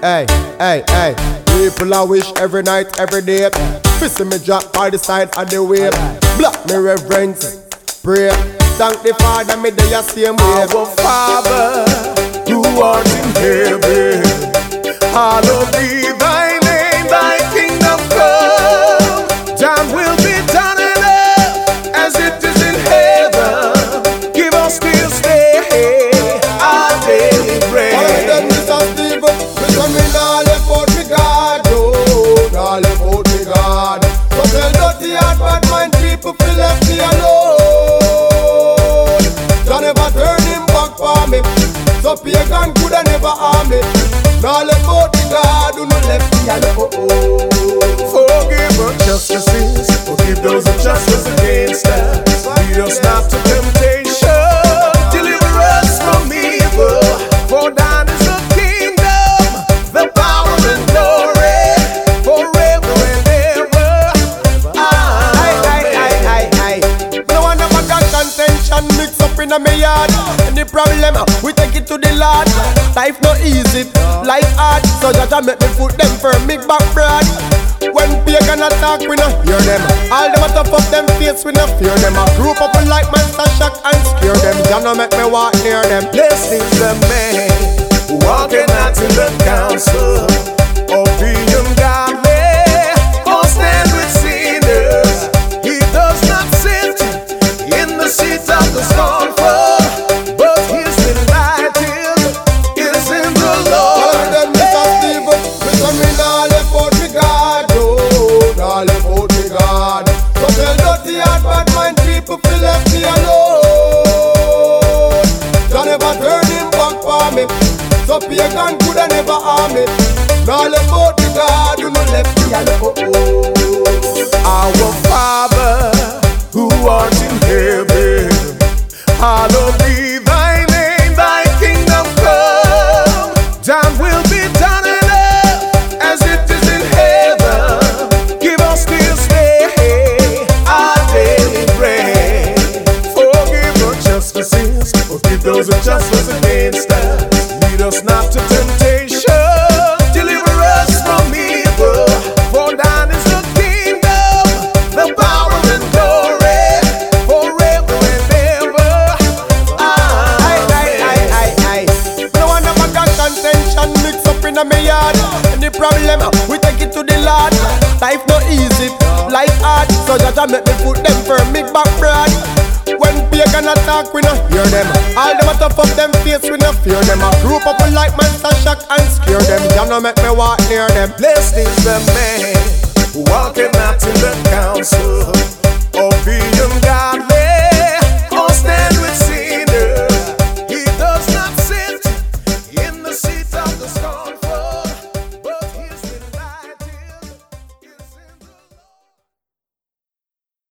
Hey, hey, hey. People I wish every night, every day. Fist me drop by the side of the way. Block me reverence, pray. Thank the Father, me the same way. Our Father, say me nah left out me God, oh, nah left out me God. So tell dirty heart, bad mind people feel left me alone. Jah never turn him back for me, so pagan coulda never harm me. Nah left out me God, who no left me alone. Forgive our justices, forgive in me yard. Any problem, we take it to the Lord. Life no easy, life hard. So Jaja make me put them firm, big back broad. When pagan attack, we no hear them. All them a tough up them face, we no fear them. I group up like monster shock and scare them. Jah no make me walk near them. Blessed is the man walking out to the council people feel left me alone. Jah never turn him back for me, so pagan coulda never harm me. Nah left out me God, you no left me alone. Our Father, those who trespass against us. Lead us not to temptation, deliver us from evil. For thine is the kingdom, the power and glory, forever and ever. Aye, aye, Amen. aye, aye. No one ever got contention mix up in a yard. Any problem, we take it to the Lord. Life no easy, life hard. So Jaja make me put them firm, big back broad. When pagan attack, we no hear them. All them a tough up them face, we no fear them. A group up like monster shock and scare them. Jah no make me walk near them. Blessed is the man walking not in the council